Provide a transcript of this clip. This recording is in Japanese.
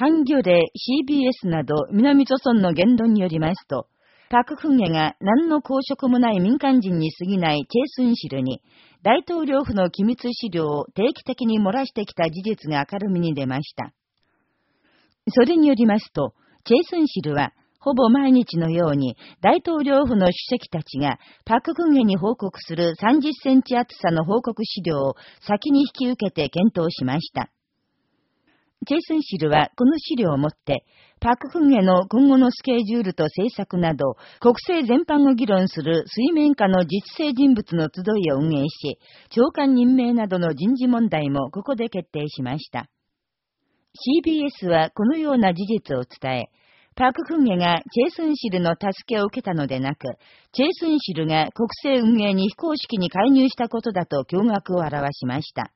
ハンギョレ CBS など南朝村の言論によりますと、パククンゲが何の公職もない民間人に過ぎないチェイスンシルに、大統領府の機密資料を定期的に漏らしてきた事実が明るみに出ました。それによりますと、チェイスンシルは、ほぼ毎日のように大統領府の主席たちがパククンゲに報告する30センチ厚さの報告資料を先に引き受けて検討しました。チェイスンシルはこの資料をもって、パククンゲの今後のスケジュールと政策など、国政全般を議論する水面下の実勢人物の集いを運営し、長官任命などの人事問題もここで決定しました。CBS はこのような事実を伝え、パククンゲがチェイスンシルの助けを受けたのでなく、チェイスンシルが国政運営に非公式に介入したことだと驚愕を表しました。